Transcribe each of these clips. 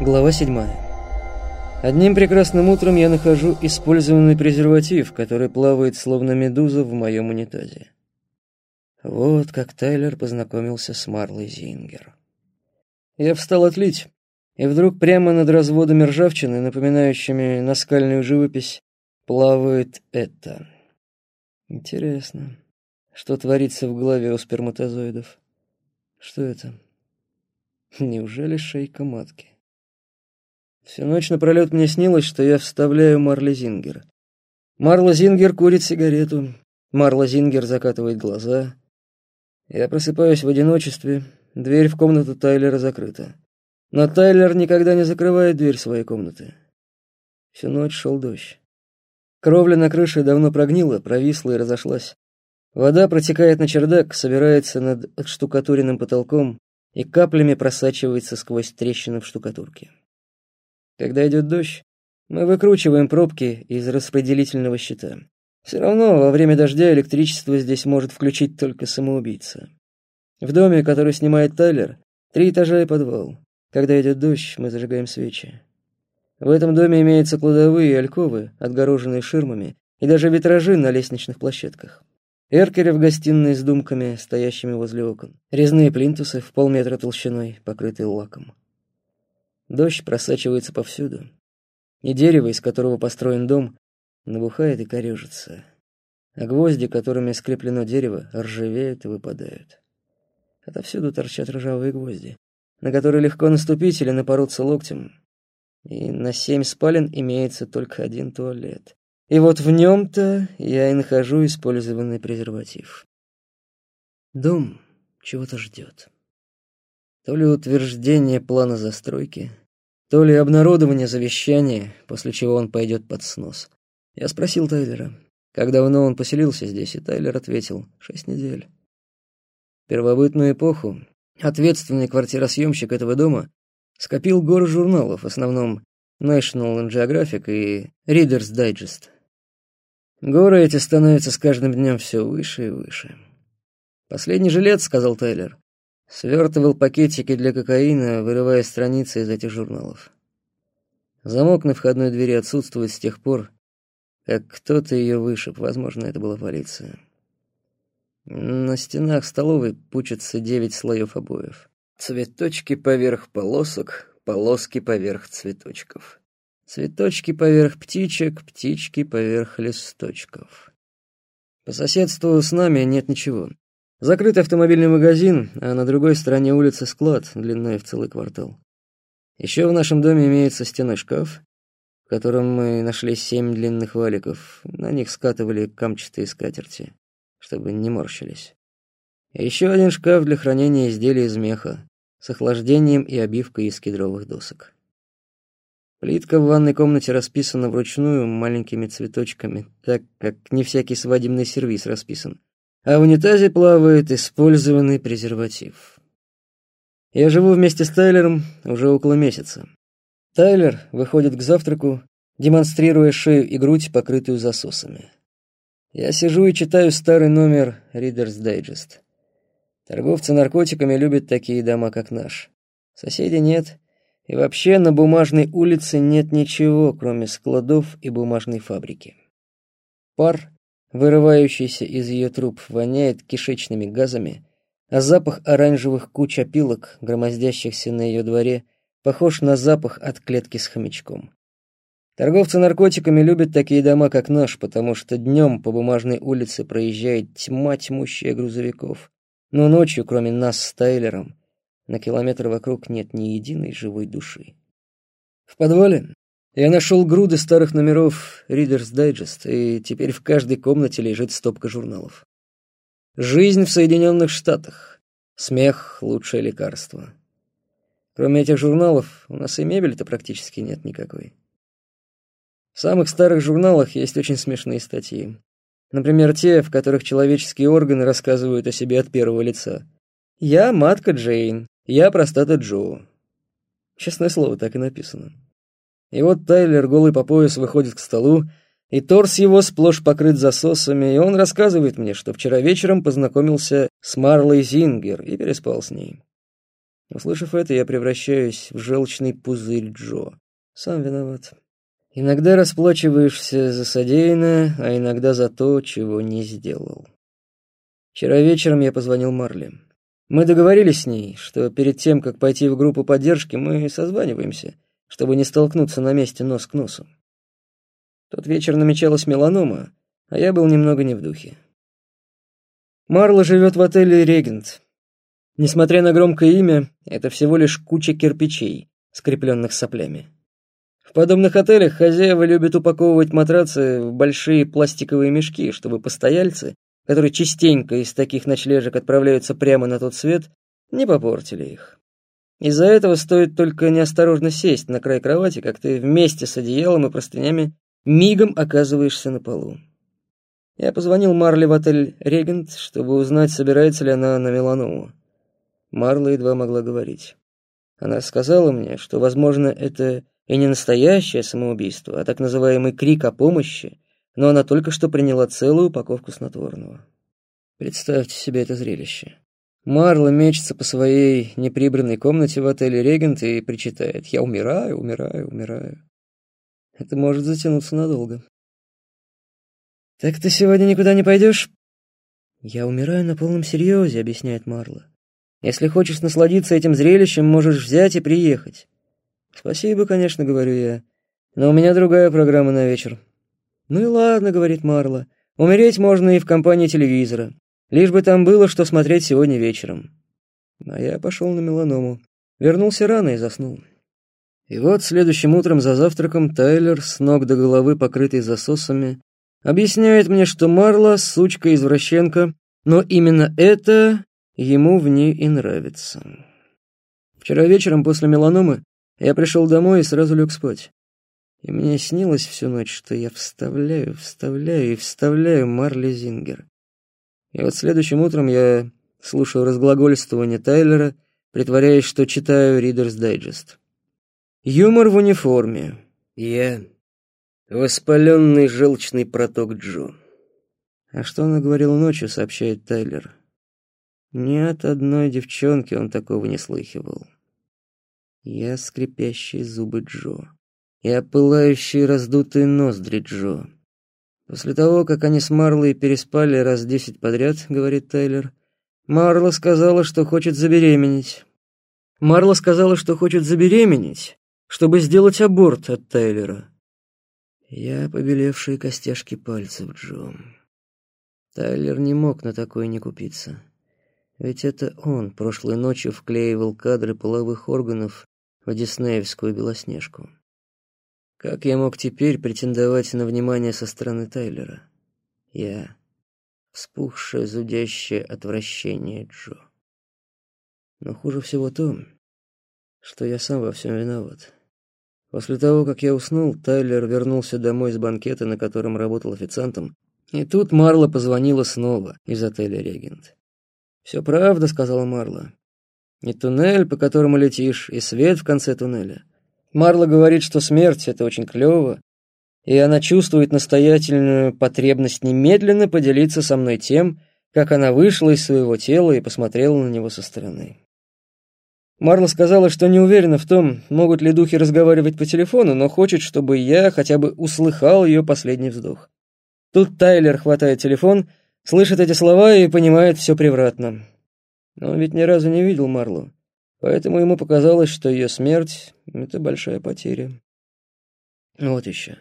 Глава 7. Одним прекрасным утром я нахожу использованный презерватив, который плавает словно медуза в моем унитазе. Вот как Тайлер познакомился с Марлой Зингер. Я встал отлить, и вдруг прямо над разводами ржавчины, напоминающими наскальную живопись, плавает это. Интересно, что творится в голове у сперматозоидов? Что это? Неужели шейка матки? Всю ночь напролет мне снилось, что я вставляю Марли Зингер. Марла Зингер курит сигарету. Марла Зингер закатывает глаза. Я просыпаюсь в одиночестве. Дверь в комнату Тайлера закрыта. Но Тайлер никогда не закрывает дверь своей комнаты. Всю ночь шел дождь. Кровля на крыше давно прогнила, провисла и разошлась. Вода протекает на чердак, собирается над отштукатуренным потолком и каплями просачивается сквозь трещины в штукатурке. Когда идет дождь, мы выкручиваем пробки из распределительного щита. Все равно во время дождя электричество здесь может включить только самоубийца. В доме, который снимает Тайлер, три этажа и подвал. Когда идет дождь, мы зажигаем свечи. В этом доме имеются кладовые и альковы, отгороженные ширмами, и даже витражи на лестничных площадках. Эркеры в гостиной с думками, стоящими возле окон. Резные плинтусы в полметра толщиной, покрытые лаком. Дождь просачивается повсюду. И дерево, из которого построен дом, набухает и корежится. А гвозди, которыми скреплено дерево, ржавеют и выпадают. Отовсюду торчат ржавые гвозди, на которые легко наступить или напороться локтем. И на семь спален имеется только один туалет. И вот в нем-то я и нахожу использованный презерватив. Дом чего-то ждет. То ли утверждение плана застройки, то ли обнародование завещания, после чего он пойдет под снос. Я спросил Тайлера, как давно он поселился здесь, и Тайлер ответил — шесть недель. В первобытную эпоху ответственный квартиросъемщик этого дома скопил горы журналов, в основном National Geographic и Reader's Digest. Горы эти становятся с каждым днем все выше и выше. «Последний жилец», — сказал Тайлер, Свертывал пакетики для кокаина, вырывая страницы из этих журналов. Замок на входной двери отсутствует с тех пор, как кто-то ее вышиб, возможно, это была полиция. На стенах столовой пучатся девять слоев обоев. Цветочки поверх полосок, полоски поверх цветочков. Цветочки поверх птичек, птички поверх листочков. По соседству с нами нет ничего. Закрытый автомобильный магазин, а на другой стороне улицы склад, длиной в целый квартал. Еще в нашем доме имеется стенной шкаф, в котором мы нашли семь длинных валиков. На них скатывали камчатые скатерти, чтобы не морщились. И еще один шкаф для хранения изделий из меха с охлаждением и обивкой из кедровых досок. Плитка в ванной комнате расписана вручную маленькими цветочками, так как не всякий свадебный сервиз расписан а в унитазе плавает использованный презерватив. Я живу вместе с Тайлером уже около месяца. Тайлер выходит к завтраку, демонстрируя шею и грудь, покрытую засосами. Я сижу и читаю старый номер Reader's Digest. Торговцы наркотиками любят такие дома, как наш. Соседей нет, и вообще на бумажной улице нет ничего, кроме складов и бумажной фабрики. Пар Вырывающийся из ее труб воняет кишечными газами, а запах оранжевых куч опилок, громоздящихся на ее дворе, похож на запах от клетки с хомячком. Торговцы наркотиками любят такие дома, как наш, потому что днем по бумажной улице проезжает тьма тьмущая грузовиков, но ночью, кроме нас с Тайлером, на километр вокруг нет ни единой живой души. В подвале я нашел груды старых номеров Reader's Digest, и теперь в каждой комнате лежит стопка журналов. Жизнь в Соединенных Штатах. Смех — лучшее лекарство. Кроме этих журналов, у нас и мебели-то практически нет никакой. В самых старых журналах есть очень смешные статьи. Например, те, в которых человеческие органы рассказывают о себе от первого лица. «Я матка Джейн», «Я простата Джо». Честное слово, так и написано. И вот Тайлер голый по пояс выходит к столу, и торс его сплошь покрыт засосами, и он рассказывает мне, что вчера вечером познакомился с Марлой Зингер и переспал с ней. Услышав это, я превращаюсь в желчный пузырь Джо. Сам виноват. Иногда расплачиваешься за содеянное, а иногда за то, чего не сделал. Вчера вечером я позвонил Марли. Мы договорились с ней, что перед тем, как пойти в группу поддержки, мы созваниваемся, чтобы не столкнуться на месте нос к носу. Тот вечер намечалась меланома, а я был немного не в духе. Марла живет в отеле «Регент». Несмотря на громкое имя, это всего лишь куча кирпичей, скрепленных соплями. В подобных отелях хозяева любят упаковывать матрацы в большие пластиковые мешки, чтобы постояльцы, которые частенько из таких ночлежек отправляются прямо на тот свет, не попортили их. Из-за этого стоит только неосторожно сесть на край кровати, как ты вместе с одеялом и простынями мигом оказываешься на полу. Я позвонил Марле в отель «Регент», чтобы узнать, собирается ли она на меланому. Марла едва могла говорить. Она сказала мне, что, возможно, это и не настоящее самоубийство, а так называемый крик о помощи, но она только что приняла целую упаковку снотворного. Представьте себе это зрелище. Марла мечется по своей неприбранной комнате в отеле «Регент» и причитает «Я умираю, умираю, умираю». Это может затянуться надолго. «Так ты сегодня никуда не пойдешь?» «Я умираю на полном серьезе», — объясняет Марла. «Если хочешь насладиться этим зрелищем, можешь взять и приехать». «Спасибо, конечно», — говорю я. «Но у меня другая программа на вечер». «Ну и ладно», — говорит Марла. «Умереть можно и в компании телевизора. Лишь бы там было, что смотреть сегодня вечером». А я пошел на меланому. Вернулся рано и заснул. И вот следующим утром за завтраком Тайлер, с ног до головы покрытый засосами, объясняет мне, что Марла — сучка-извращенка, но именно это ему в ней и нравится. Вчера вечером после меланомы я пришел домой и сразу лег спать. И мне снилось всю ночь, что я вставляю, вставляю и вставляю Марли Зингер. И вот следующим утром я слушаю разглагольствование Тайлера, притворяясь, что читаю Reader's Digest. Юмор в униформе. Я воспаленный желчный проток Джо. А что она говорила ночью, сообщает Тайлер. Ни от одной девчонки он такого не слыхивал. Я скрипящие зубы Джо. Я пылающие раздутые ноздри Джо. После того, как они с Марлой переспали раз десять подряд, говорит Тайлер, Марла сказала, что хочет забеременеть. Марла сказала, что хочет забеременеть, чтобы сделать аборт от Тайлера. Я побелевшие костяшки пальцев, Джо. Тайлер не мог на такое не купиться. Ведь это он прошлой ночью вклеивал кадры половых органов в диснеевскую Белоснежку. Как я мог теперь претендовать на внимание со стороны Тайлера? Я вспухшее, зудящее отвращение Джо. Но хуже всего то, что я сам во всем виноват. После того, как я уснул, Тайлер вернулся домой с банкета, на котором работал официантом, и тут Марла позвонила снова из отеля «Регент». «Все правда», — сказала Марла. «И туннель, по которому летишь, и свет в конце туннеля. Марла говорит, что смерть — это очень клево, и она чувствует настоятельную потребность немедленно поделиться со мной тем, как она вышла из своего тела и посмотрела на него со стороны. Марла сказала, что не уверена в том, могут ли духи разговаривать по телефону, но хочет, чтобы я хотя бы услыхал ее последний вздох. Тут Тайлер хватает телефон, слышит эти слова и понимает все превратно. Но он ведь ни разу не видел Марлу, поэтому ему показалось, что ее смерть — это большая потеря. Вот еще.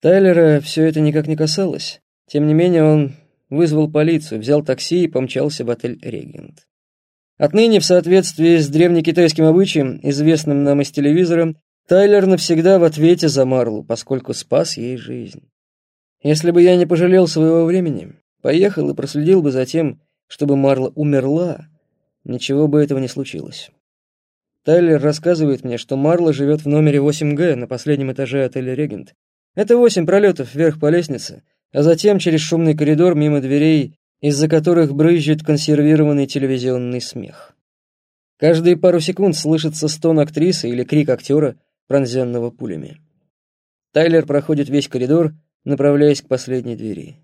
Тайлера все это никак не касалось. Тем не менее, он вызвал полицию, взял такси и помчался в отель «Регент». Отныне, в соответствии с древнекитайским обычаем, известным нам из телевизора, Тайлер навсегда в ответе за Марлу, поскольку спас ей жизнь. Если бы я не пожалел своего времени, поехал и проследил бы за тем, чтобы Марла умерла, ничего бы этого не случилось. Тайлер рассказывает мне, что Марла живет в номере 8Г на последнем этаже отеля «Регент». Это восемь пролетов вверх по лестнице, а затем через шумный коридор мимо дверей из-за которых брызжет консервированный телевизионный смех. Каждые пару секунд слышится стон актрисы или крик актера, пронзенного пулями. Тайлер проходит весь коридор, направляясь к последней двери.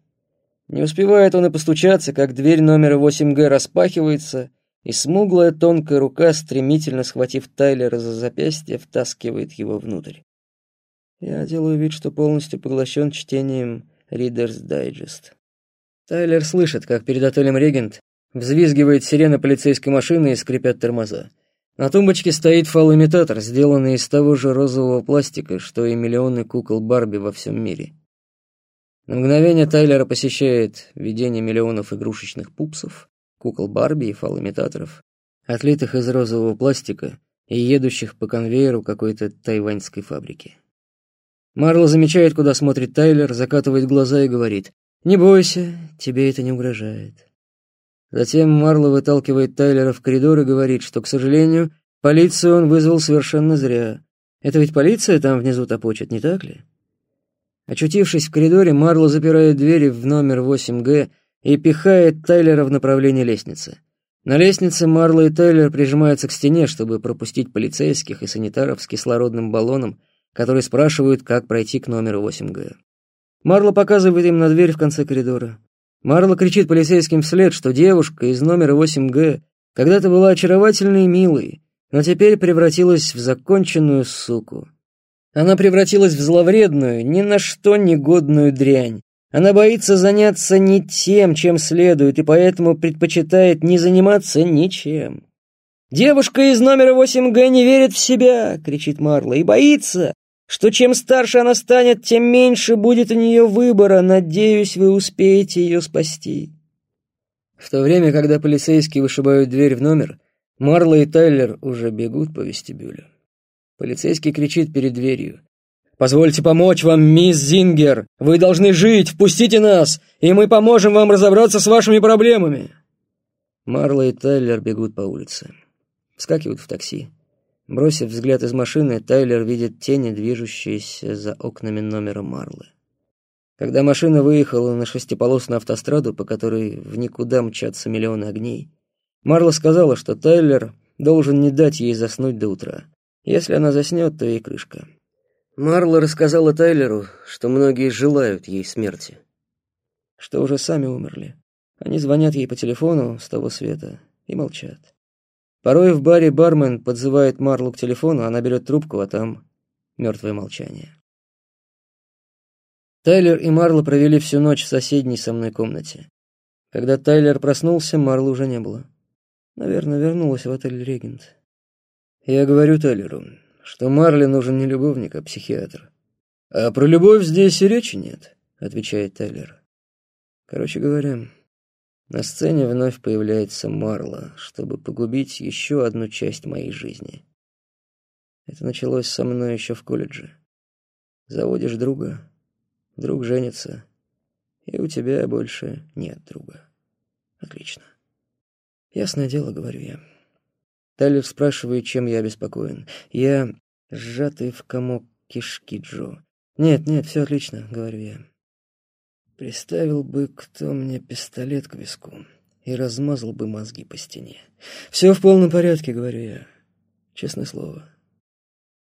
Не успевает он и постучаться, как дверь номера 8Г распахивается, и смуглая тонкая рука, стремительно схватив Тайлера за запястье, втаскивает его внутрь. Я делаю вид, что полностью поглощен чтением Reader's Digest. Тайлер слышит, как перед отелем «Регент» взвизгивает сирена полицейской машины и скрипят тормоза. На тумбочке стоит фалоимитатор, сделанный из того же розового пластика, что и миллионы кукол Барби во всем мире. На мгновение Тайлера посещает видение миллионов игрушечных пупсов, кукол Барби и фалоимитаторов, отлитых из розового пластика и едущих по конвейеру какой-то тайваньской фабрики. Марло замечает, куда смотрит Тайлер, закатывает глаза и говорит «Не бойся, тебе это не угрожает». Затем Марло выталкивает Тайлера в коридор и говорит, что, к сожалению, полицию он вызвал совершенно зря. Это ведь полиция там внизу топочет, не так ли? Очутившись в коридоре, Марло запирает двери в номер 8Г и пихает Тайлера в направлении лестницы. На лестнице Марло и Тайлер прижимаются к стене, чтобы пропустить полицейских и санитаров с кислородным баллоном, которые спрашивают, как пройти к номеру 8Г. Марло показывает им на дверь в конце коридора. Марла кричит полицейским вслед, что девушка из номера 8Г когда-то была очаровательной и милой, но теперь превратилась в законченную суку. Она превратилась в зловредную, ни на что негодную дрянь. Она боится заняться не тем, чем следует, и поэтому предпочитает не заниматься ничем. «Девушка из номера 8Г не верит в себя!» — кричит Марла. «И боится, что чем старше она станет, тем меньше будет у нее выбора. Надеюсь, вы успеете ее спасти». В то время, когда полицейские вышибают дверь в номер, Марла и Тайлер уже бегут по вестибюлю. Полицейский кричит перед дверью. «Позвольте помочь вам, мисс Зингер! Вы должны жить! Впустите нас, и мы поможем вам разобраться с вашими проблемами!» Марла и Тайлер бегут по улице. Вскакивают в такси. Бросив взгляд из машины, Тайлер видит тени, движущиеся за окнами номера Марлы. Когда машина выехала на шестиполосную автостраду, по которой в никуда мчатся миллионы огней, Марла сказала, что Тайлер должен не дать ей заснуть до утра. Если она заснет, то ей крышка. Марла рассказала Тайлеру, что многие желают ей смерти, что уже сами умерли. Они звонят ей по телефону с того света и молчат. Порой в баре бармен подзывает Марлу к телефону, она берет трубку, а там мертвое молчание. Тайлер и Марла провели всю ночь в соседней со мной комнате. Когда Тайлер проснулся, Марла уже не было. Наверное, вернулась в отель «Регент». Я говорю Тайлеру, что Марле нужен не любовник, а психиатр. «А про любовь здесь и речи нет», — отвечает Тайлер. Короче говоря, на сцене вновь появляется Марла, чтобы погубить еще одну часть моей жизни. Это началось со мной еще в колледже. Заводишь друга, друг женится, и у тебя больше нет друга. Отлично. Ясное дело, говорю я. Тайлер спрашивает, чем я обеспокоен. Я сжатый в комок кишки Джо. Нет, нет, все отлично, говорю я. Приставил бы кто мне пистолет к виску и размазал бы мозги по стене. «Все в полном порядке», — говорю я. Честное слово.